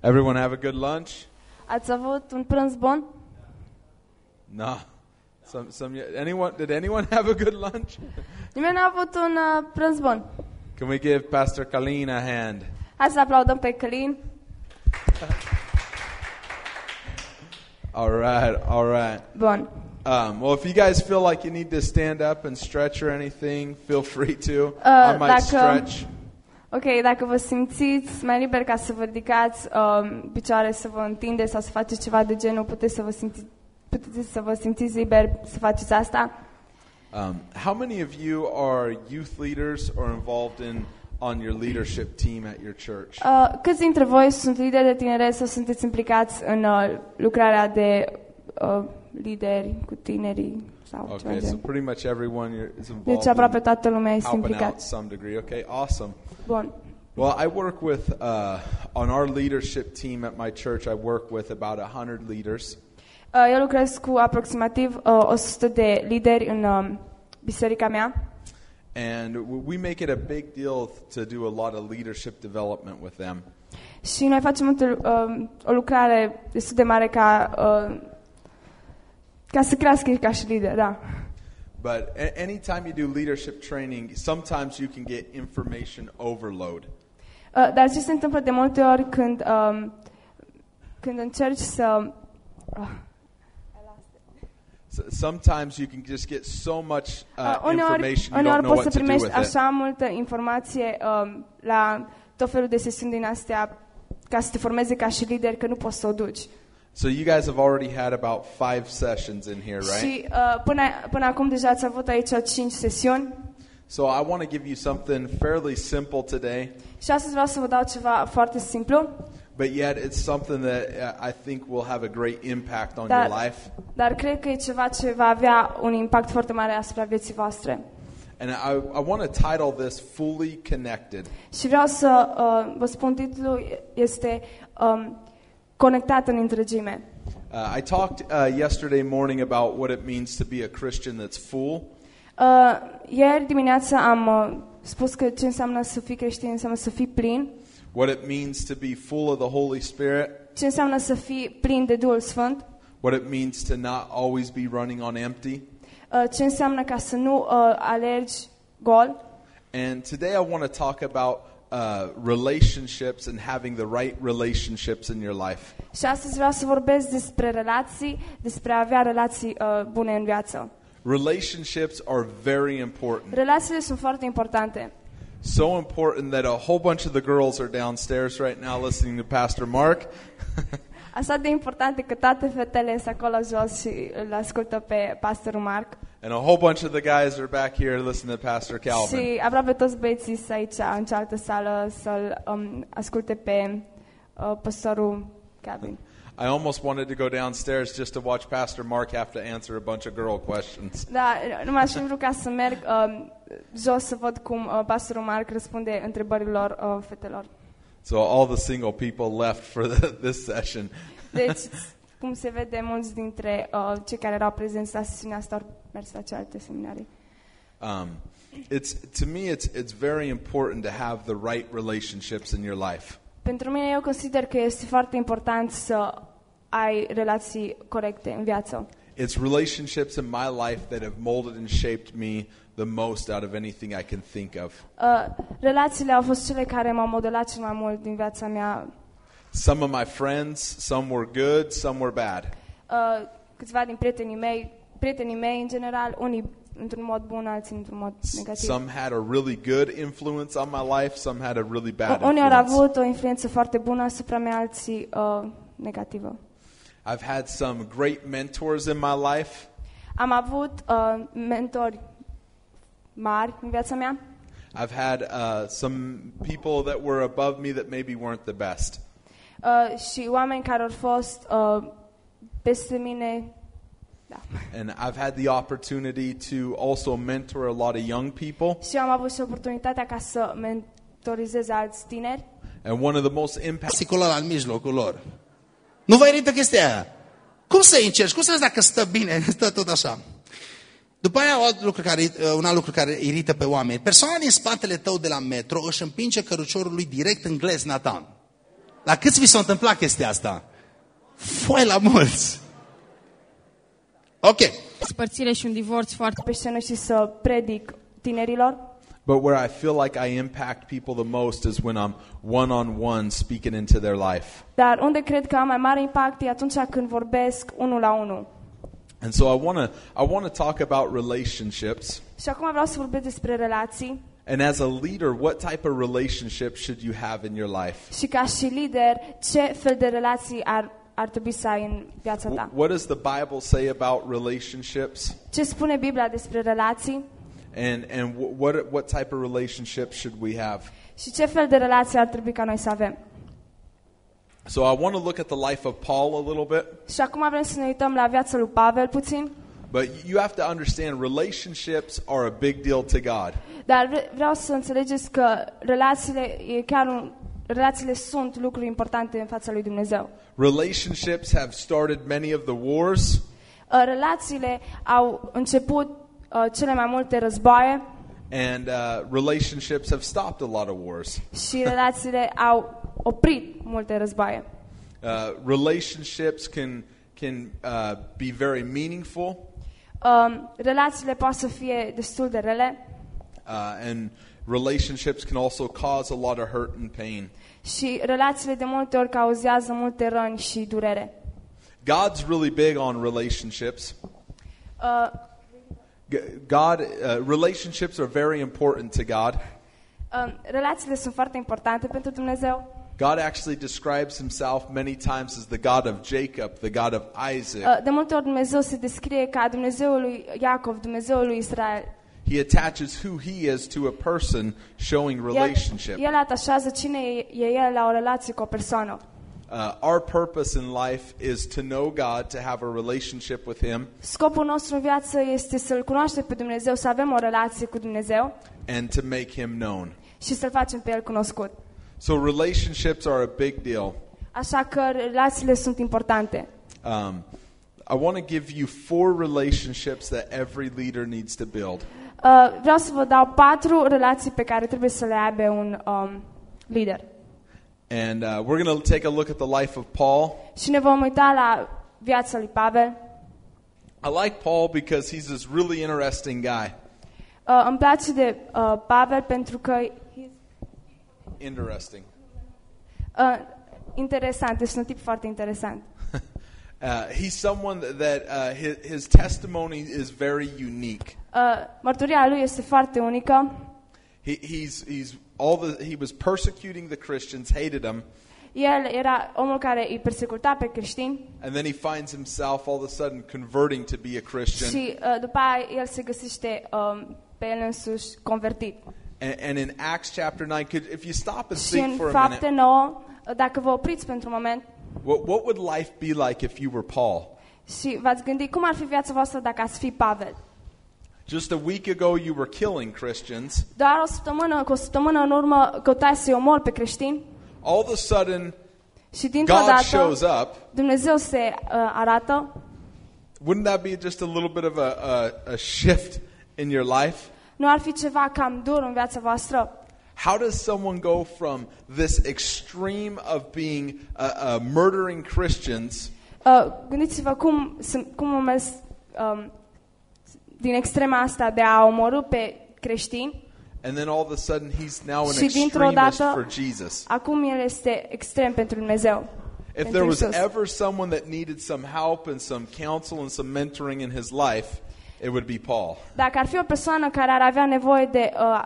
Everyone have a good lunch? Ați avut un prânz bun? No. Some, some, anyone, did anyone have a good lunch? Nimeni n-a avut un uh, prânz bun. Can we give Pastor Colleen a hand? Hai să aplaudăm pe Călin. All right, all right. Bun. Um, well, if you guys feel like you need to stand up and stretch or anything, feel free to. Uh, I might dacă- stretch. Ok, dacă vă simțiți mai liber ca să vă ridicați um, picioare, să vă întindeți sau să faceți ceva de genul, puteți să vă simțiți, puteți să vă simțiți liber să faceți asta. Um, how many of you are youth leaders or involved in on your leadership team at your church? Uh, câți dintre voi sunt lideri de tineret sau sunteți implicați în uh, lucrarea de uh, lideri cu tinerii sau ceva Okay, de so genul? pretty much everyone you're- is involved Deci aproape in toată lumea este helping out to implicată. some degree. Okay, awesome. Bun. Well, I work with uh, on our leadership team at my church. I work with about a hundred leaders, Uh, eu lucrez cu aproximativ uh, 100 de lideri în uh, biserica mea and w- we make it a big deal to do a lot of leadership development with them. și noi facem multe, uh, o lucrare destul de mare ca, uh, ca să crească ca și lider, da. But a- anytime you do leadership training, sometimes you can get information overload. Uh, dar ce se întâmplă de multe ori când, um, când încerci să... Uh, So sometimes you can just get so much uh, uh, uneori, information you uneori don't know poți să what to do primești with it. așa multă informație um, la tot felul de sesiuni din astea ca să te formeze ca și lider că nu poți să o duci. So you guys have already had about five sessions in here, right? Și uh, până, până acum deja ați avut aici 5 sesiuni So I want to give you something fairly simple today, și astăzi vreau să vă dau ceva foarte simplu, but yet it's something that uh, I think will have a great impact on Dar- your life. dar cred că e ceva ce va avea un impact foarte mare asupra vieții voastre. And I, I want to title this Fully Connected. Și vreau să uh, vă spun titlul este um, Conectat în întregime. Uh, I talked uh, yesterday morning about what it means to be a Christian that's full. Uh, ieri dimineața am uh, spus că ce înseamnă să fii creștin înseamnă să fii plin, what it means to be full of the Holy Spirit, ce înseamnă să fii plin de Duhul Sfânt, what it means to not always be running on empty. uh, ce înseamnă ca să nu uh, alergi gol. And today I want to talk about uh, relationships and having the right relationships in your life. Și astăzi vreau să vorbesc despre relații, despre a avea relații uh, bune în viață. Relationships are very important. Relațiile sunt foarte importante. So important that a whole bunch of the girls are downstairs right now listening to Pastor Mark. Așa de importante că toate fetele sunt acolo jos și îl ascultă pe pastorul Marc. And a whole bunch of the guys are back here listening to Pastor Calvin. Și aproape toți băieții sunt aici în cealaltă sală să-l um, asculte pe uh, pastorul Calvin. I almost wanted to go downstairs just to watch Pastor Mark have to answer a bunch of girl questions. Da, nu m-aș fi vrut ca să merg um, jos să văd cum uh, pastorul Marc răspunde întrebărilor uh, fetelor. So all the single people left for the, this session. Deci, cum se vede, mulți dintre uh, cei care erau prezenți la sesiunea asta au mers la celelalte seminarii. Um, it's to me, it's it's very important to have the right relationships in your life. Pentru mine, eu consider că este foarte important să ai relații corecte în viață. It's relationships in my life that have molded and shaped me the most out of anything I can think of. Uh, relațiile au fost cele care m-au modelat cel mai mult din viața mea. Some of my friends, some were good, some were bad. Uh, câțiva din prietenii mei, prietenii mei în general, unii într-un mod bun, alții într-un mod negativ. Some had a really good influence on my life, some had a really bad Unii au influence. avut o influență foarte bună asupra mea, alții uh, negativă. I've had some great mentors in my life, Am avut uh, mentori mari în viața mea. I've had uh, some people that were above me that maybe weren't the best. Uh, și oameni care au fost uh, peste mine. Da. And I've had the opportunity to also mentor a lot of young people. Și am avut și oportunitatea ca să mentorizez alți tineri. And one of the most impact Psicolog al mijlocul lor. Nu vă irită chestia aia? Cum să încerci? Cum să vezi dacă stă bine? Stă tot așa. După aia, un alt lucru care, un alt lucru care irită pe oameni. Persoana din spatele tău de la metro își împinge căruciorul lui direct în glezna ta. La câți vi s-a întâmplat chestia asta? Foi la mulți. Ok. Spărțire și un divorț foarte... pe scenă și să predic tinerilor. But where I feel like I impact people the most is when I'm one on one speaking into their life. Dar unde cred că am mai mare impact e atunci când vorbesc unul la unul. And so I want to I want to talk about relationships. Și acum vreau să vorbesc despre relații And as a leader, what type of relationship should you have in your life? și ca și lider, ce fel de relații ar, ar trebui să ai în viața ta. Wh- What does the Bible say about relationships? Ce spune Biblia despre relații And and wh- what what type of relationship should we have? și ce fel de relații ar trebui ca noi să avem. So I want to look at the life of Paul a little bit, Și acum vrem să ne uităm la viața lui Pavel puțin, but you have to understand relationships are a big deal to God. dar vre- vreau să înțelegeți că relațiile, e chiar un, relațiile sunt lucruri importante în fața lui Dumnezeu. Relationships have started many of the wars. Uh, Relațiile au început uh, cele mai multe războaie And uh, relationships have stopped a lot of wars. și relațiile au oprit multe războaie. Uh, relationships can can uh, be very meaningful, Um, relațiile pot să fie destul de rele uh, and relationships can also cause a lot of hurt and pain. și relațiile de multe ori cauzează multe răni și durere. God's really big on relationships. Uh, G- God, uh, relationships are very important to God. um, relațiile sunt foarte importante pentru Dumnezeu. God actually describes himself many times as the God of Jacob, the God of Isaac. Uh, de multe ori Dumnezeu se descrie ca Dumnezeul lui Iacov, Dumnezeul lui Israel. He attaches who he is to a person, showing El, relationship. el atașează cine e, e el la o relație cu o persoană. Uh, our purpose in life is to know God, to have a relationship with Him, Scopul nostru în viață este să-L cunoaștem pe Dumnezeu, să avem o relație cu Dumnezeu and to make Him known. și să-L facem pe El cunoscut. So relationships are a big deal. Așa că relațiile sunt importante. Um, I want to give you four relationships that every leader needs to build. Uh, vreau să vă dau patru relații pe care trebuie să le aibă un um, lider. And uh, we're going to take a look at the life of Paul. Și ne vom uita la viața lui Pavel. I like Paul because he's this really interesting guy. Uh, îmi place de uh, Pavel pentru că Interesting. uh, interesant, este un tip foarte interesant. Uh, he's someone that uh, his, his testimony is very unique. Uh, mărturia lui este foarte unică. He, he's, he's all the, he was persecuting the Christians, hated them, El era omul care îi persecuta pe creștini and then he finds himself all of a sudden converting to be a Christian. și uh, după aia el se găsește um, pe el însuși convertit. And, and in Acts chapter 9, could, if you stop and think for a minute, 9, uh, dacă vă opriți pentru un moment what, what would life be like if you were Paul? și v-ați gândit cum ar fi viața voastră dacă ați fi Pavel. Just a week ago, you were killing Christians. Doar o săptămână, cu o săptămână în urmă căutai să-i omor pe creștini All of a sudden, și dintr-o God shows up. Dumnezeu se uh, arată. Wouldn't that be just a little bit of a, a, a shift in your life? Nu ar fi ceva cam dur în viața voastră? How does someone go from this extreme of being uh, uh, murdering Christians Uh, gândiți-vă cum, sunt- cum am mers um, din extrema asta de a omorâ pe creștini. and then all of a sudden he's now an Și dintr-o extremist dată- for Jesus? Acum el este extrem pentru Dumnezeu. If pentru there was Isus. ever someone that needed some help and some counsel and some mentoring in his life, it would be Paul. Dacă ar fi o persoană care ar avea nevoie de uh,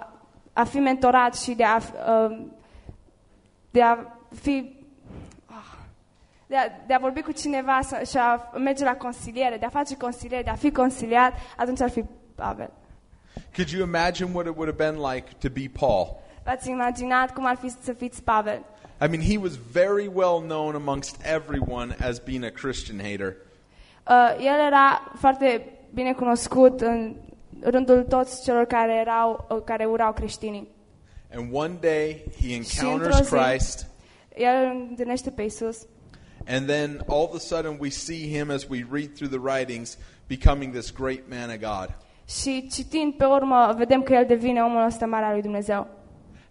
a fi mentorat și de a, uh, de a fi ah, de a, de a vorbi cu cineva să, și a merge la consiliere, de a face consiliere, de a fi consiliat, atunci ar fi Pavel. Could you imagine what it would have been like to be Paul? V-ați imaginat cum ar fi să fiți Pavel? I mean, he was very well known amongst everyone as being a Christian hater. Uh, el era foarte bine cunoscut în rândul toți celor care, erau, care urau creștinii. And one day he encounters zi- Christ, El întâlnește pe Isus and then all of a sudden we see him as we read through the writings becoming this great man of God. și citind pe urmă vedem că el devine omul ăsta mare al lui Dumnezeu.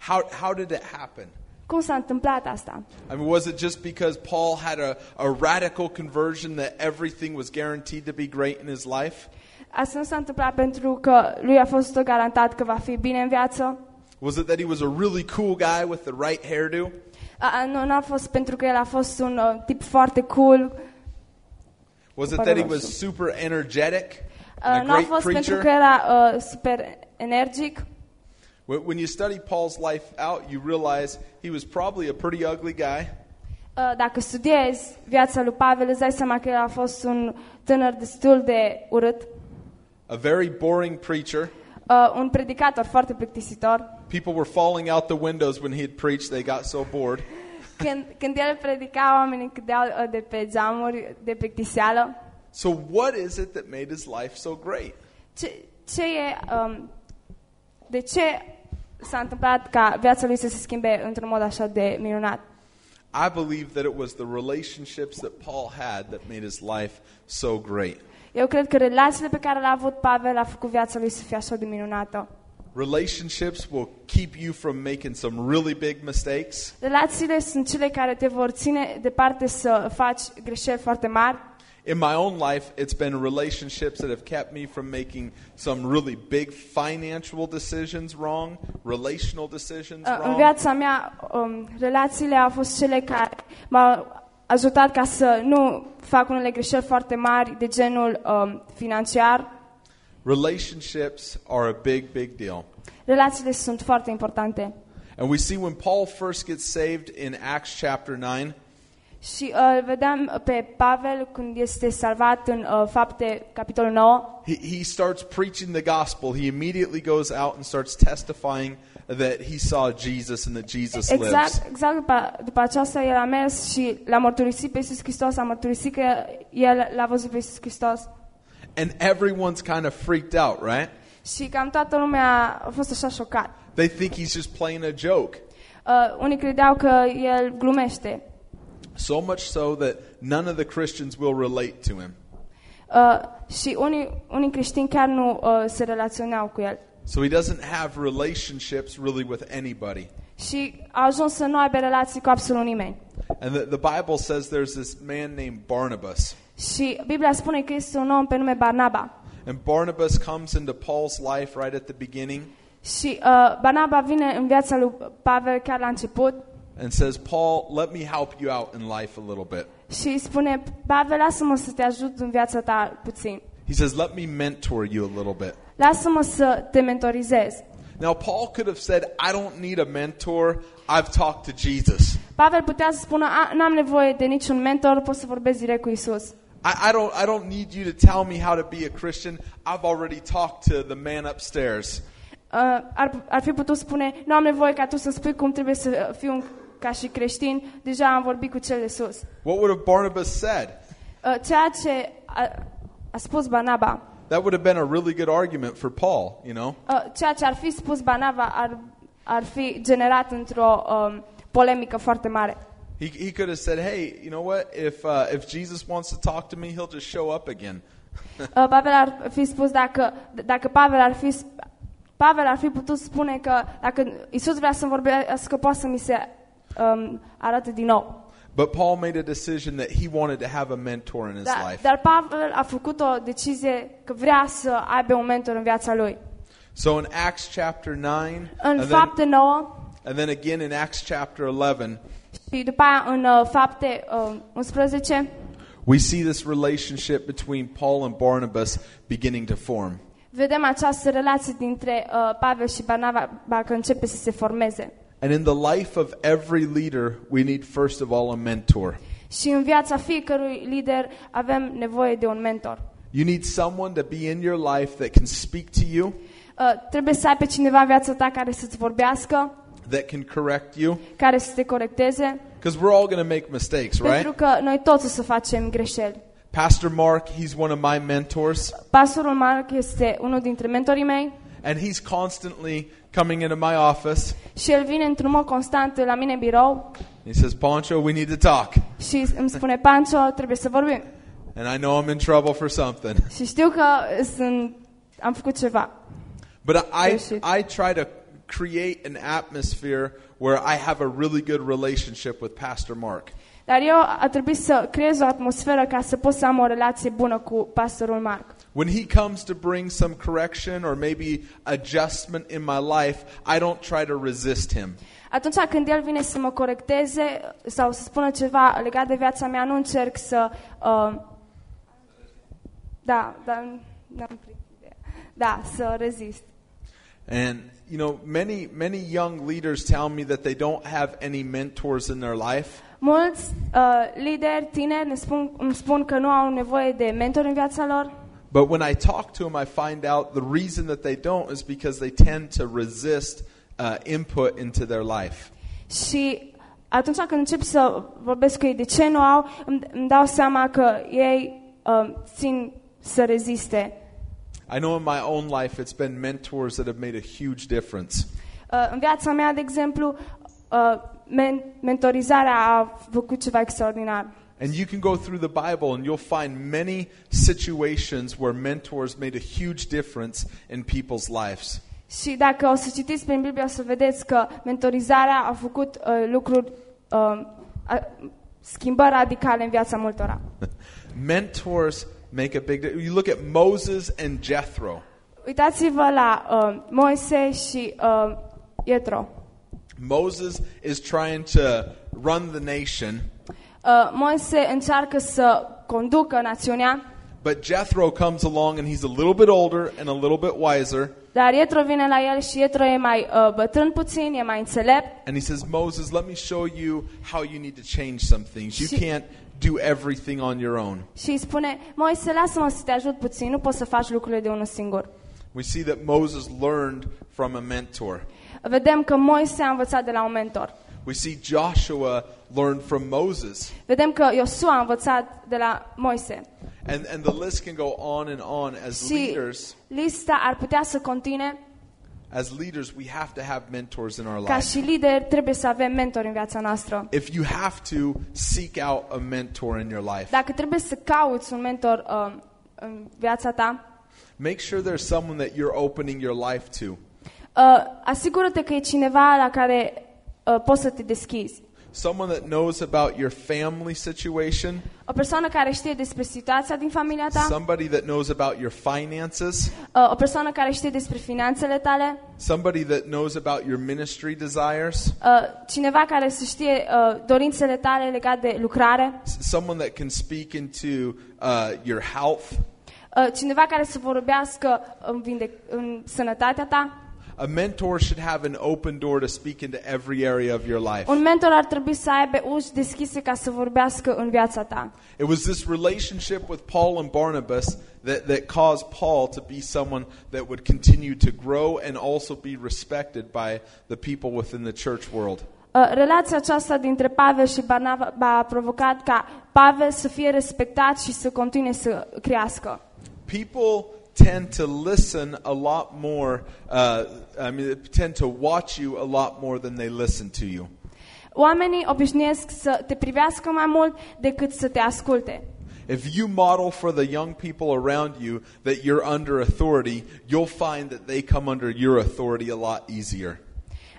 How, how did it happen? Cum s-a întâmplat asta? I mean, was it just because Paul had a, a radical conversion that everything was guaranteed to be great in his life? Asta nu s-a întâmplat pentru că lui a fost garantat că va fi bine în viață? Was it that he was a really cool guy with the right hairdo? A, nu, nu a fost pentru că el a fost un uh, tip foarte cool. Was it that he was super energetic Uh, and a nu a great fost pentru preacher? că era uh, super energic. When when you study Paul's life out, you realize he was probably a pretty ugly guy. Uh, dacă studiezi viața lui Pavel, îți dai seama că el a fost un tânăr destul de urât, a very boring preacher. uh, un predicator foarte plictisitor. People were falling out the windows when he had preached. They got so bored. Când, când el predica, oamenii cădeau uh, de pe geamuri de plictiseală. So, what is it that made his life so great? Ce, ce e, um, de ce s-a întâmplat ca viața lui să se schimbe într-un mod așa de minunat? I believe that it was the relationships that Paul had that made his life so great. Eu cred că relațiile pe care le-a avut Pavel a făcut viața lui să fie așa de minunată. Relationships will keep you from making some really big mistakes. Relațiile sunt cele care te vor ține departe să faci greșeli foarte mari. In my own life, it's been relationships that have kept me from making some really big financial decisions wrong, relational decisions Uh, În viața mea, um, relațiile au fost cele care m-au ajutat ca să nu fac unele greșeli foarte mari de genul um, financiar. Relationships are a big, big deal. Relațiile sunt foarte importante. And we see when Paul first gets saved in Acts chapter 9, Și uh, îl vedem pe Pavel când este salvat în uh, fapte capitolul 9. he, he starts preaching the gospel. He immediately goes out and starts testifying that he saw Jesus and that Jesus lives. Exact, exact după, după aceasta el a mers și l-a mărturisit pe Iisus Hristos, a mărturisit că el l-a văzut pe Iisus Hristos. And everyone's kind of freaked out, right? Și cam toată lumea a fost așa șocat. They think he's just playing a joke. Uh, unii credeau că el glumește. So much so that none of the Christians will relate to him. Uh, și unii, unii creștini chiar nu uh, se relaționau cu el. So he doesn't have relationships really with anybody. Și a ajuns să nu aibă relații cu absolut nimeni. And the, the Bible says there's this man named Barnabas. Și Biblia spune că este un om pe nume Barnaba. And Barnabas comes into Paul's life right at the beginning Și uh, Barnaba vine în viața lui Pavel chiar la început and says, Paul, let me help you out in life a little bit. și îi spune, Pavel, lasă-mă să te ajut în viața ta puțin. He says, let me mentor you a little bit. Lasă-mă să te mentorizez. Now, Paul could have said, I don't need a mentor. I've talked to Jesus. Pavel putea să spună, "A, n-am nevoie de niciun mentor, pot să vorbesc direct cu Isus. I, I, don't, I don't need you to tell me how to be a Christian. I've already talked to the man upstairs. Uh, ar, ar fi putut spune, nu am nevoie ca tu să spui cum trebuie să fiu un, ca și creștin, deja am vorbit cu cel de sus. What would have Barnabas said? Uh, ceea ce a, a spus Barnaba, That would have been a really good argument for Paul, you know? uh, ceea ce ar fi spus Barnaba ar, ar fi generat într-o um, polemică foarte mare. He, he could have said, hey, you know what? If, uh, if Jesus wants to talk to me, he'll just show up again. Uh, Pavel ar fi spus dacă, dacă Pavel ar fi Pavel ar fi putut spune că dacă Isus vrea să vorbească, poate să mi se um, arate din nou. But Paul made a decision that he wanted to have a mentor in his Dar, life. dar Pavel a făcut o decizie că vrea să aibă un mentor în viața lui. So in Acts chapter 9, În and then, fapte 9 and then again in Acts chapter 11, și după aia în uh, fapte uh, 11, we see this relationship between Paul and Barnabas beginning to form. vedem această relație dintre uh, Pavel și Barnaba că începe să se formeze. And in the life of every leader, we need first of all a mentor. Și în viața fiecărui lider avem nevoie de un mentor. You need someone to be in your life that can speak to you, Uh, trebuie să ai pe cineva în viața ta care să-ți vorbească, that can correct you, care să te corecteze, because we're all going to make mistakes, pentru right? că noi toți o să facem greșeli. Pastor Mark, he's one of my mentors, Pastorul Mark este unul dintre mentorii mei and he's constantly coming into my office. și el vine într-un mod constant la mine în birou He says, Pancho, we need to talk. și îmi spune, Pancho, trebuie să vorbim. And I know I'm in trouble for something. Și știu că sunt, am făcut ceva. But I, Yes, it- I try to create an atmosphere where I have a really good relationship with Pastor Mark. Dar eu a trebuit să creez o atmosferă ca să pot să am o relație bună cu pastorul Mark. When he comes to bring some correction or maybe adjustment in my life, I don't try to resist him. Atunci când el vine să mă corecteze sau să spună ceva legat de viața mea, nu încerc să... Uh, da, da, n-am. Da, să rezist. And you know, many many young leaders tell me that they don't have any mentors in their life. Mulți uh, lideri tineri ne spun, îmi spun că nu au nevoie de mentori în viața lor, But when I talk to them, I find out the reason that they don't is because they tend to resist uh, input into their life. Și atunci când încep să vorbesc cu ei de ce nu au, îmi, îmi dau seama că ei uh, țin să reziste. I know in my own life it's been mentors that have made a huge difference. Uh, în viața mea, de exemplu, uh, men- mentorizarea a făcut ceva extraordinar. And you can go through the Bible and you'll find many situations where mentors made a huge difference in people's lives. Și dacă o să citiți prin Biblie, o să vedeți că mentorizarea a făcut uh, lucruri, uh, schimbări radicale în viața multora. Mentors make a big difference. You look at Moses and Jethro. Uitați-vă la uh, Moise și uh, Ietro. Moses is trying to run the nation, Uh, Moise încearcă să conducă națiunea, but Jethro comes along and he's a little bit older and a little bit wiser. dar Ietro vine la el și Ietro e mai uh, bătrân puțin, e mai înțelept And he says, Moses, let me show you how you need to change some things. You She- can't do everything on your own. și îi spune, Moise, lasă-mă să te ajut puțin, nu poți să faci lucrurile de unul singur. We see that Moses learned from a mentor. Vedem că Moise a învățat de la un mentor. We see Joshua learned from Moses. Vedem că Iosua a învățat de la Moise. And, and the list can go on and on. As Și leaders, lista ar putea să continue. as leaders, we have to have mentors in our Ca life. și lideri trebuie să avem mentori în viața noastră. If you have to, seek out a mentor in your life. Dacă trebuie să cauți un mentor uh, în viața ta, Make sure there's someone that you're opening your life to. uh, asigură-te că e cineva la care uh, poți să te deschizi. Someone that knows about your family situation. O persoană care știe despre situația din familia ta, Somebody that knows about your finances. uh, o persoană care știe despre finanțele tale, Somebody that knows about your ministry desires. uh, cineva care să știe uh, dorințele tale legate de lucrare, S- Someone that can speak into uh, your health. uh, cineva care să vorbească în, vindec- în sănătatea ta. A mentor should have an open door to speak into every area of your life. Un mentor ar trebui să aibă uși deschise ca să vorbească în viața ta. It was this relationship with Paul and Barnabas that, that caused Paul to be someone that would continue to grow and also be respected by the people within the church world. Uh, Relația aceasta dintre Pavel și Barnaba a provocat ca Pavel să fie respectat și să continue să crească. People tend to listen a lot more, uh, I mean, they tend to watch you a lot more than they listen to you. Oamenii obișnuiesc să te privească mai mult decât să te asculte. If you model for the young people around you that you're under authority, you'll find that they come under your authority a lot easier.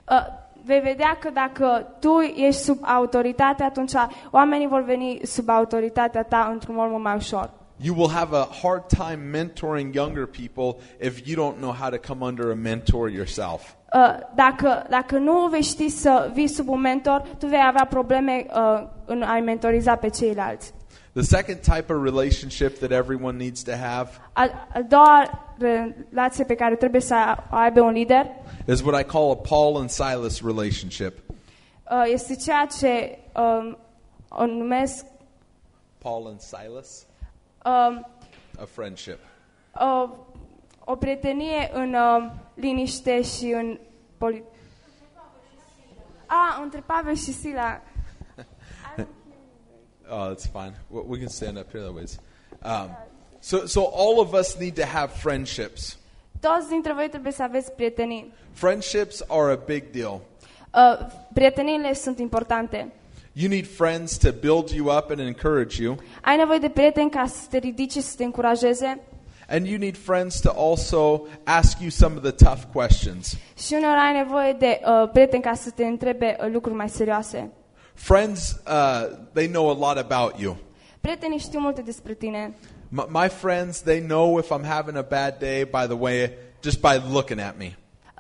Uh, Vei vedea că dacă tu ești sub autoritate, atunci oamenii vor veni sub autoritatea ta într-un mod mult mai ușor. You will have a hard time mentoring younger people if you don't know how to come under a mentor yourself. Uh, Dacă, dacă nu vei ști să vii sub un mentor, tu vei avea probleme uh, în a-i mentoriza pe ceilalți. The second type of relationship that everyone needs to have A, a doua relație pe care trebuie să aibă un lider is what I call a Paul and Silas relationship. uh, este ceea ce um, o numesc Paul and Silas, um, a friendship. uh, o prietenie în uh, liniște și în poli- A, între Pavel și Sila. Oh, that's fine. We we can stand up here, otherwise. Um, so, so all of us need to have friendships. Toți dintre voi trebuie să aveți prietenii. Friendships are a big deal. Uh, prieteniile sunt importante. You need friends to build you up and encourage you. Ai nevoie de prieteni ca să te ridice, să te încurajeze. And you need friends to also ask you some of the tough questions. Și uneori ai nevoie de uh, prieteni ca să te întrebe uh, lucruri mai serioase. Friends, uh, they know a lot about you. Prietenii știu multe despre tine. M- my friends, they know if I'm having a bad day by the way, just by looking at me.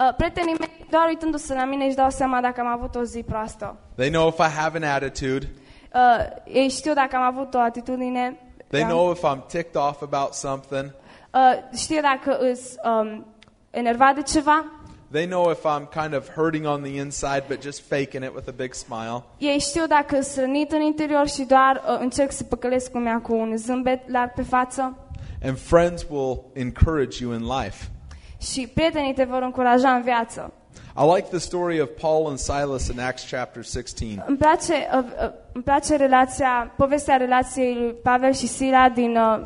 Uh, prietenii mei, doar uitându-se la mine, își dau seama dacă am avut o zi proastă. They know if I have an attitude. Uh, ei știu dacă am avut o atitudine. They da. know if I'm ticked off about something. Uh, știe dacă îs um, enervat de ceva. They know if I'm kind of hurting on the inside, but just faking it with a big smile. Ei știu dacă sunt rănit în interior și doar uh, încerc să păcălesc lumea cu un zâmbet larg pe față. And friends will encourage you in life. Și prietenii te vor încuraja în viață. I like the story of Paul and Silas in Acts chapter 16. Îmi place, uh, uh, îmi place relația, povestea relației lui Pavel și Sila din uh,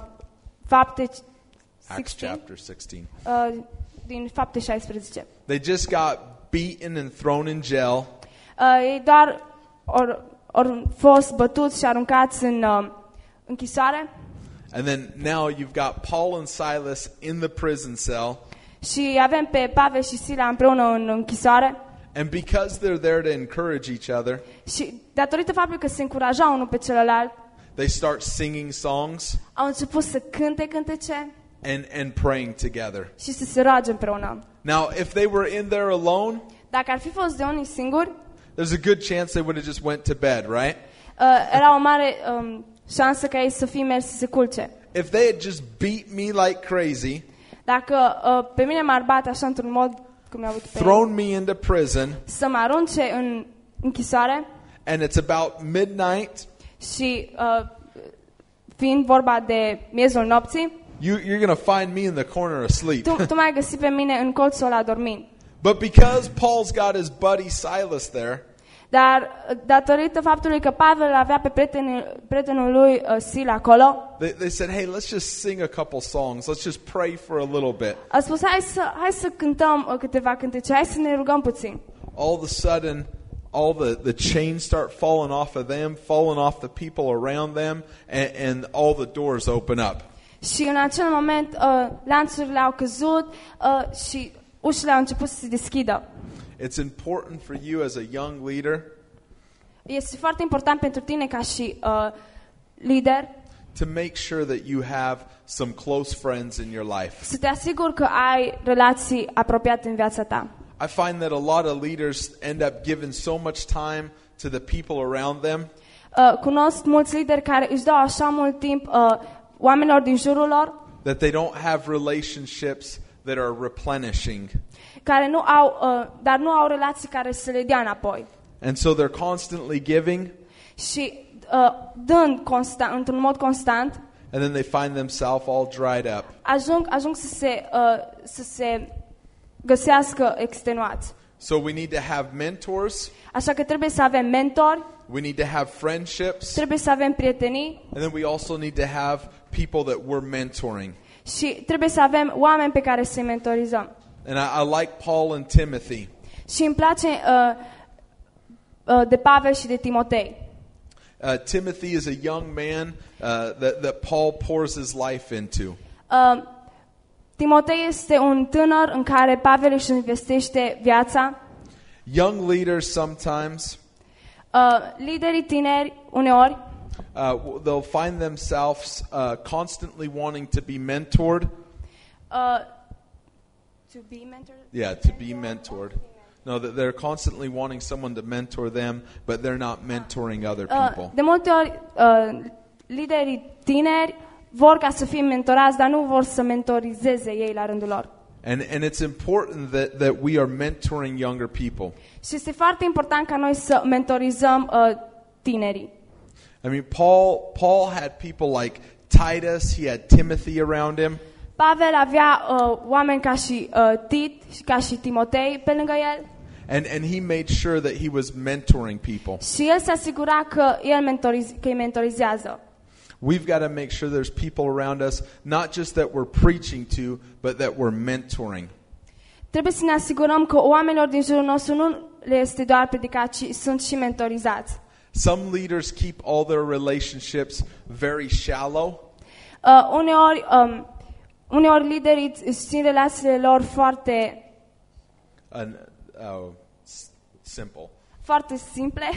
fapte Acts 16, chapter 16. uh, din fapte 16. They just got beaten and thrown in jail, Uh, ei doar au or fost bătuți și aruncați în uh, închisoare and then now you've got Paul and Silas in the prison cell. Și avem pe Pavel și Sila împreună în închisoare And because they're there to encourage each other, și datorită faptului că se încurajau unul pe celălalt, they start singing songs au început să cânte cântece and, and praying together. și să se roage împreună. Now, if they were in there alone, Dacă ar fi fost de unii singuri, there's a good chance they would have just went to bed, right? uh, era o mare um, șansă ca ei să fie mers să se culce. If they had just beat me like crazy, Dacă uh, pe mine m-ar bate așa într-un mod cum i-a avut pe ei, thrown me into prison, să mă arunce în închisoare and it's about midnight, și uh, fiind vorba de miezul nopții, you, you're going to find me in the corner asleep. tu, tu m-ai găsit pe mine în colțul ăla dormind. But because Paul's got his buddy Silas there, Dar uh, datorită faptului că Pavel avea pe prietenul, prietenul lui uh, Sila acolo, they, they said, hey, let's just sing a couple songs. Let's just pray for a little bit. a spus hai să, hai să cântăm uh, câteva cântece, hai să ne rugăm puțin. All of a sudden, all the, the chains start falling off of them, falling off the people around them, and, and all the doors open up. Și în acel moment uh, lanțurile au căzut uh, și ușile au început să se deschidă. It's important for you as a young leader Este foarte important pentru tine ca și uh, lider to make sure that you have some close friends in your life. să te asiguri că ai relații apropiate în viața ta. I find that a lot of leaders end up giving so much time to the people around them Uh, cunosc mulți lideri care își dau așa mult timp uh, oamenilor din jurul lor that they don't have relationships that are replenishing. care nu au, uh, dar nu au relații care să le dea înapoi. And so they're constantly giving, Și uh, dând constant, într-un mod constant, and then they find themselves all dried up. ajung, ajung să, se, uh, să se găsească extenuați. So we need to have mentors, Așa că trebuie să avem mentori, we need to have friendships, trebuie să avem prietenii and then we also need to have people that we're mentoring. Și trebuie să avem oameni pe care să-i mentorizăm. And I, I like Paul and Timothy. Și îmi place uh, uh, de Pavel și de Timotei. Uh, Timothy is a young man uh, that, that Paul pours his life into. Uh, Timotei este un tânăr în care Pavel își investește viața. Young leaders sometimes, Uh, liderii tineri, uneori, uh, they'll find themselves uh, constantly wanting to be mentored. uh, to be mentored? Yeah, to be mentored. No, that they're constantly wanting someone to mentor them, but they're not mentoring other Uh, people. de multe ori, uh, liderii tineri vor ca să fie mentorați, dar nu vor să mentorizeze ei la rândul lor. And, and it's important that, that we are mentoring younger people. Și este foarte important ca noi să mentorizăm uh, tinerii. I mean, Paul, Paul had people like Titus, he had Timothy around him. Pavel avea uh, oameni ca și uh, Tit și ca și Timotei pe lângă el And, and he made sure that he was mentoring people. și el se asigura că el mentoriz- că îi mentorizează. We've got to make sure there's people around us, not just that we're preaching to, but that we're mentoring. Trebuie să ne asigurăm că oamenilor din jurul nostru nu le este doar predicat, ci sunt și mentorizați. Some leaders keep all their relationships very shallow, Uh, uneori, um, Uneori liderii își țin relațiile lor foarte, an, oh, s- simple. foarte simple,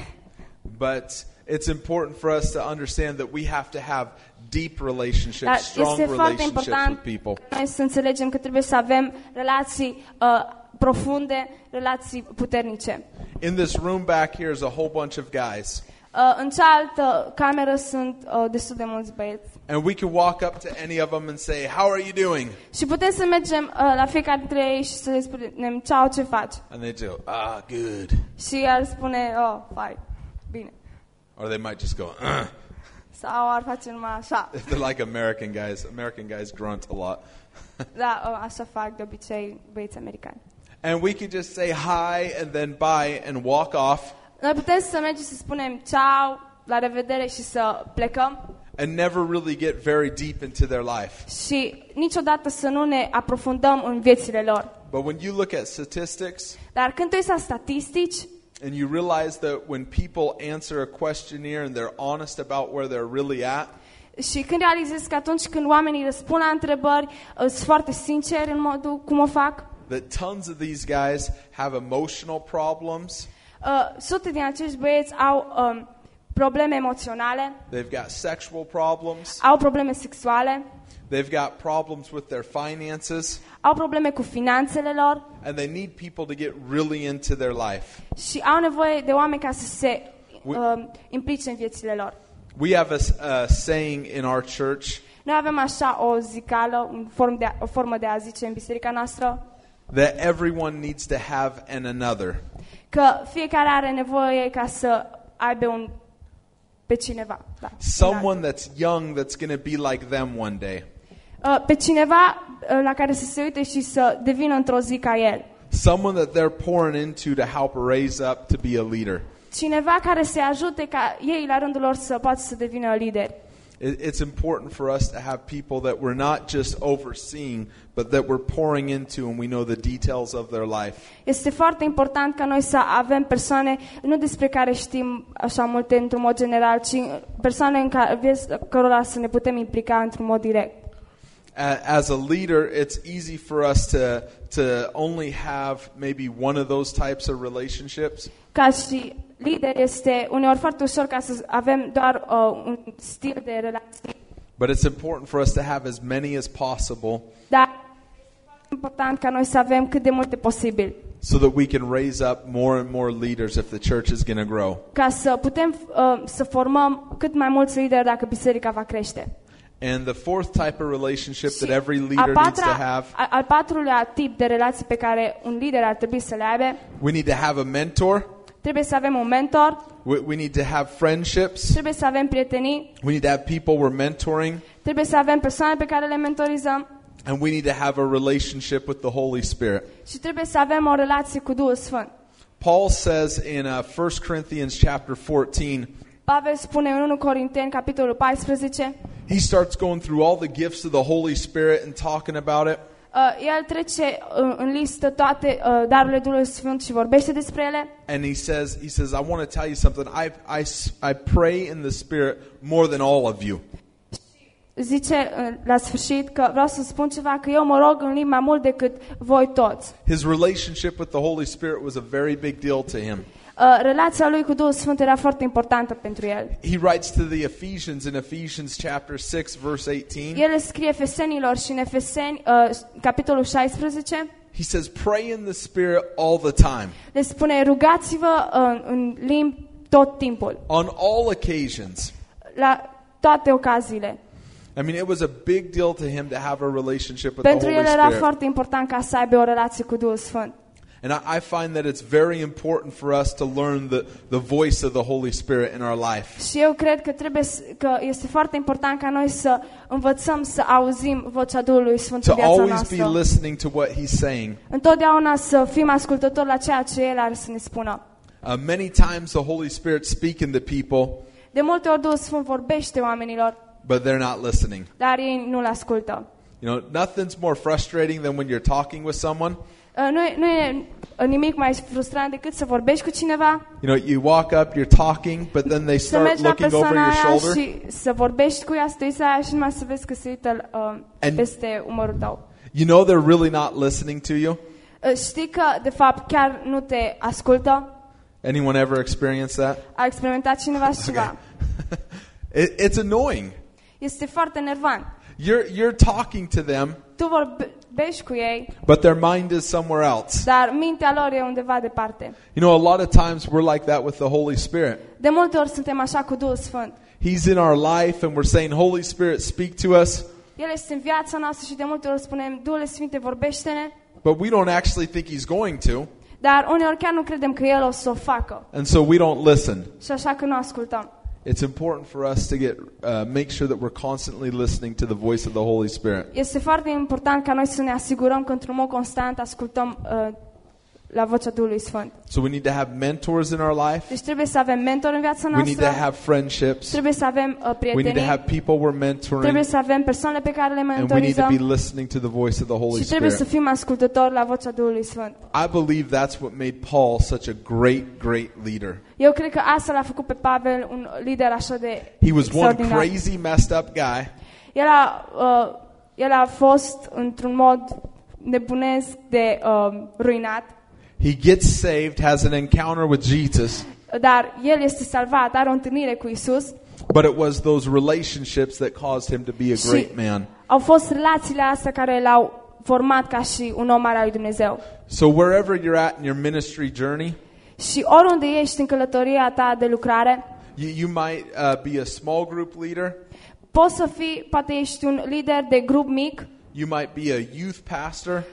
But it's important for us to understand that we have to have deep dar relationships, strong este foarte relationships important with people. ca noi să înțelegem că trebuie să avem relații uh, profunde, relații puternice. In this room back here is a whole bunch of guys. Uh, în cealaltă cameră sunt uh, destul de mulți băieți. And we can walk up to any of them and say, How are you doing? Și putem să mergem uh, la fiecare dintre ei și să le spunem, ceau, ce faci? And they do, Ah, good. Și el spune, oh, fai, bine. Or they might just go, uh. Sau ar face numai așa. They're like American guys. American guys grunt a lot. Da, uh, așa fac de obicei băieți americani. And we could just say hi and then bye and walk off Noi putem să mergem să spunem ceau, la revedere și să plecăm and never really get very deep into their life. și niciodată să nu ne aprofundăm în viețile lor. But when you look at statistics Dar când te uiți la statistici and you realize that when people answer a questionnaire and they're honest about where they're really at, și când realizezi că atunci când oamenii răspund la întrebări, uh, sunt foarte sinceri în modul cum o fac, that tons of these guys have emotional problems, uh, sute din acești băieți au um, probleme emoționale, they've got sexual problems, au probleme sexuale, they've got problems with their finances, au probleme cu finanțele lor. And they need people to get really into their life. și au nevoie de oameni ca să se um, implice în viețile lor. We have a saying in our church. Noi avem așa o zicală, un form de, o formă de a zice în biserica noastră, that everyone needs to have an another. că fiecare are nevoie ca să aibă un pe cineva. Da, un Someone that's young that's going to be like them one day. Uh, pe cineva uh, la care să se uite și să devină într-o zi ca el. Someone that they're pouring into to help raise up to be a leader. Cineva care să ajute ca ei la rândul lor să poată să devină lideri. It- It's important for us to have people that we're not just overseeing, but that we're pouring into and we know the details of their life. Este foarte important ca noi să avem persoane, nu despre care știm așa multe într-un mod general, ci persoane în care, cărora să ne putem implica într-un mod direct. As a leader, it's easy for us to, to only have maybe one of those types of relationships. Ca și lider este uneori foarte ușor ca să avem doar uh, un stil de relație, But it's important for us to have as many as possible dar este important ca noi să avem cât de multe posibil. so that we can raise up more and more leaders if the church is going to grow. ca să putem uh, să formăm cât mai mulți lideri dacă biserica va crește. And the fourth type of relationship that Și every a leader needs to patra, have, a- al patrulea tip de relații pe care un lider ar trebui să le aibă, we need to have a mentor, trebuie să avem un mentor, we, we need to have friendships, trebuie să avem prietenii, we need to have people we're mentoring, trebuie să avem persoane pe care le mentorizăm and we need to have a relationship with the Holy Spirit. și trebuie să avem o relație cu Duhul Sfânt. Paul says in uh, 1 Corinthians chapter 14, Pavel spune în 1 Corinteni, capitolul 14, he starts going through all the gifts of the Holy Spirit and talking about it. Uh, el trece uh, în listă toate uh, darurile Duhului Sfânt și vorbește despre ele And he says, he says, I want to tell you something. I, I, s- I pray in the Spirit more than all of you. zice uh, la sfârșit că vreau să spun ceva, că eu mă rog în limbi mai mult decât voi toți. His relationship with the Holy Spirit was a very big deal to him. Uh, relația lui cu Duhul Sfânt era foarte importantă pentru el. He writes to the Ephesians in Ephesians chapter 6 verse 18. El scrie Efesenilor și în Efeseni, uh, capitolul 16, He says, "Pray in the Spirit all the time, le spune rugați-vă uh, în limbi tot timpul, on all occasions." la toate ocaziile. I mean, it was a big deal to him to have a relationship with the Pentru Holy el era Spirit. foarte important ca să aibă o relație cu Duhul Sfânt. And I, I find that it's very important for us to learn the, the voice of the Holy Spirit in our life. Și eu cred că trebuie că este foarte important ca noi să învățăm să auzim vocea Duhului Sfânt To în viața always be listening to what he's saying. Întotdeauna să fim ascultători la ceea ce El are să ne spună. Uh, many times the Holy Spirit speaking to people, De multe ori Duhul Sfânt vorbește oamenilor, but they're not listening. dar ei nu-L ascultă. You know, nothing's more frustrating than when you're talking with someone nu, e, nu e uh, nimic mai frustrant decât să vorbești cu cineva, You know, you walk up, you're talking, but then they să start mergi la looking over persoana your aia shoulder. și să vorbești cu ea, să te uiți la ea și numai să vezi că se uită uh, And- peste umărul tău. You know they're really not listening to you. Uh, știi că, de fapt, chiar nu te ascultă? Anyone ever experienced that? A experimentat cineva așa ceva? It, it's annoying. Este foarte nervant. You're you're talking to them, Tu vorbești cu ei, but their mind is somewhere else. dar mintea lor e undeva departe. You know, a lot of times we're like that with the Holy Spirit. De multe ori suntem așa cu Duhul Sfânt. He's in our life, and we're saying, "Holy Spirit, speak to us," El este în viața noastră și de multe ori spunem, Duhul Sfinte, vorbește-ne, but we don't actually think He's going to, dar uneori chiar nu credem că El o să o facă. and so we don't listen. Și așa că nu ascultăm. It's important for us to get uh, make sure that we're constantly listening to the voice of the Holy Spirit. Este foarte important ca noi să ne asigurăm că într-un mod constant ascultăm uh, la vocea Duhului Sfânt. So we need to have mentors in our life. Deci trebuie să avem mentor în viața We need to noastră, have friendships. trebuie să avem uh, We need to prieteni, have people we're mentoring, trebuie să avem persoane pe care le and we need to be mentorizăm listening to the voice of the Holy și trebuie să Spirit. fim ascultători la vocea Duhului Sfânt. I believe that's what made Paul such a great, great leader. Eu cred că asta l-a făcut pe Pavel un lider așa de He was one extraordinar. crazy, messed up guy, El a, uh, el a fost într-un mod nebunesc de uh, ruinat, He gets saved, has an encounter with Jesus, dar el este salvat, are o întâlnire cu Isus. but it was those relationships that caused him to be a Și great man. au fost relațiile astea care l-au format ca și un om mare al lui Dumnezeu. So wherever you're at in your ministry journey, Și oriunde ești în călătoria ta de lucrare, you, you might uh, be a small group leader, poți să fii, poate ești un lider de grup mic, you might be a youth pastor,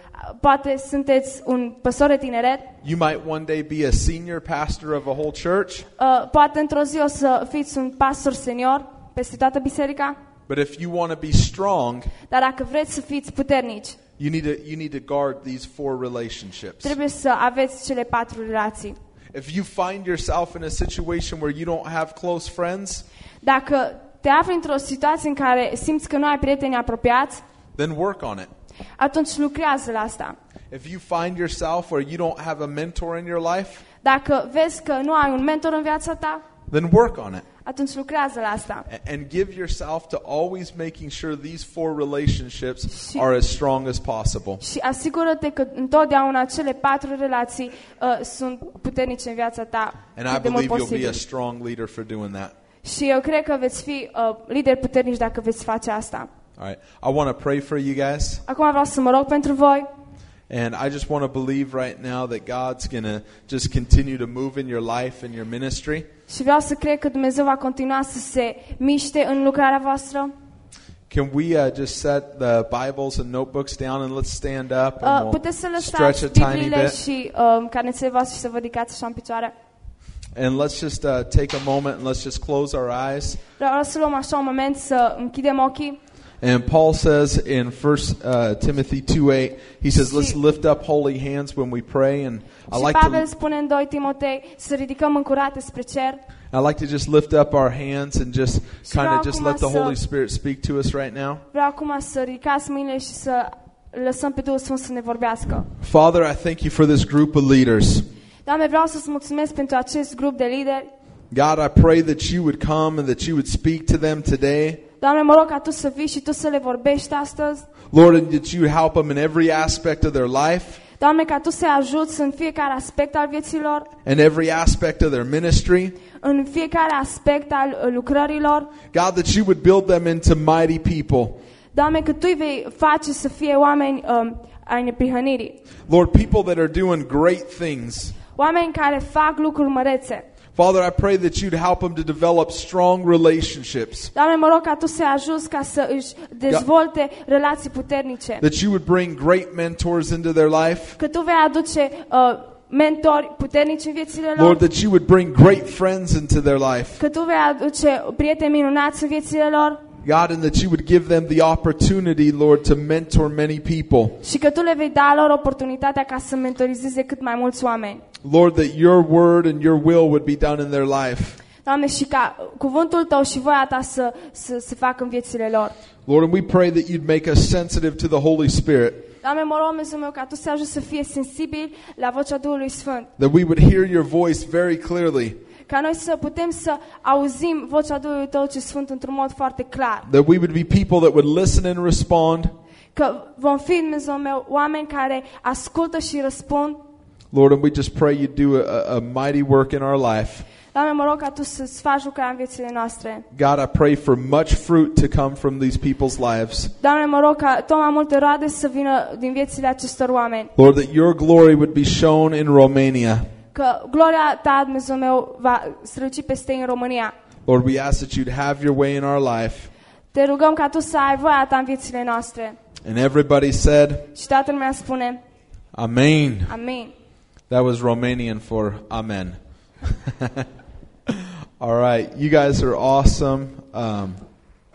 poate sunteți un păstor de tineret, you might one day be a senior pastor of a whole church. uh, poate într-o zi o să fiți un pastor senior peste toată biserica, But if you want to be strong, dar dacă vreți să fiți puternici, you need to you need to guard these four relationships. trebuie să aveți cele patru relații. If you find yourself in a situation where you don't have close friends, Dacă te afli într-o situație în care simți că nu ai prieteni apropiați, then work on it. Atunci lucrează la asta. If you find yourself where you don't have a mentor in your life, Dacă vezi că nu ai un mentor în viața ta, then work on it. atunci lucrează la asta. A- And give yourself to always making sure these four relationships Și- are as strong as possible. Și asigură-te că întotdeauna cele patru relații uh, sunt puternice în viața ta And I cât de mult believe you'll be posibil. a strong leader for doing that. Și eu cred că veți fi uh, lideri puternici dacă veți face asta. All right. I want to pray for you guys. Acum vreau să mă rog pentru voi And I just want to believe right now that God's going to just continue to move in your life and your ministry. și vreau să cred că Dumnezeu va continua să se miște în lucrarea voastră. Can we uh, just set the Bibles and notebooks down and let's stand up Uh, and we'll puteți să stretch lăsați a tiny Bibliile bit și uh, carnețele voastre și să vă ridicați așa în picioare. and let's just uh, take a moment and let's just close our eyes. Vreau să luăm așa un moment să închidem ochii. And Paul says in First uh, Timothy 2:8, he says, "Let's lift up holy hands when we pray." And I like Pavel to spune în 2 Timotei să ridicăm încurate spre cer. I like to just lift up our hands and just kind of just let the Holy Spirit speak to us right now. Vreau acum să ridicați mâinile și să lăsăm pe Duhul Sfânt să ne vorbească. Father, I thank you for this group of leaders. Doamne, vreau să-ți mulțumesc pentru acest grup de lideri. God, I pray that you would come and that you would speak to them today. Doamne, mă rog ca Tu să vii și Tu să le vorbești astăzi. Lord, and that you would help them in every aspect of their life Doamne, ca Tu să-i ajuți în fiecare aspect al vieții lor, and every aspect of their ministry. în fiecare aspect al uh, lucrărilor. God, that you would build them into mighty people. Doamne, că Tu îi vei face să fie oameni um, ai neprihănirii. Lord, people that are doing great things. Oameni care fac lucruri mărețe. Father, I pray that you'd help them to develop strong relationships, Doamne, mă rog ca Tu să-i ajuți ca să își dezvolte relații puternice. that you would bring great mentors into their life. Că Tu vei aduce uh, mentori puternici în viețile lor. Lord, that you would bring great friends into their life. Că Tu vei aduce prieteni minunați în viețile lor. God, and that you would give them the opportunity, Lord, to mentor many people. Și că Tu le vei da lor oportunitatea ca să mentorizeze cât mai mulți oameni. Lord, that your word and your will would be done in their life. Doamne, și ca cuvântul Tău și voia Ta să, să se facă în viețile lor. Lord, and we pray that you'd make us sensitive to the Holy Spirit. Doamne, mă rog, Dumnezeu meu, ca Tu să ajungi să fie sensibil la vocea Duhului Sfânt. That we would hear your voice very clearly. Ca noi să putem să auzim vocea Duhului Tău ce Sfânt într-un mod foarte clar. That we would be people that would listen and respond. Că vom fi, Dumnezeu meu, oameni care ascultă și răspund. Lord, and we just pray you do a, a mighty work in our life. Doamne, mă rog ca Tu să-ți faci lucrarea în viețile noastre. God, I pray for much fruit to come from these people's lives. Doamne, mă rog ca tot mai multe roade să vină din viețile acestor oameni. Lord, that your glory would be shown in Romania. Că gloria Ta, Dumnezeu meu, va străluci peste ei în România. Lord, we ask that you'd have your way in our life. Te rugăm ca Tu să ai voia Ta în viețile noastre. And everybody said, Și toată lumea spune, Amen. Amin. That was Romanian for Amen. All right, you guys are awesome. Um,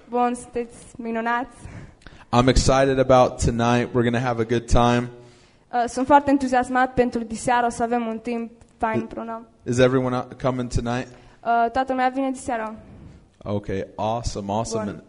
Bun, sunteți minunați. I'm excited about tonight. We're going to have a good time. Uh, Sunt foarte entuziasmat pentru diseară, o să avem un timp fain. Is everyone coming tonight? Uh, Toată lumea vine diseară. Okay, awesome, awesome. Bun. And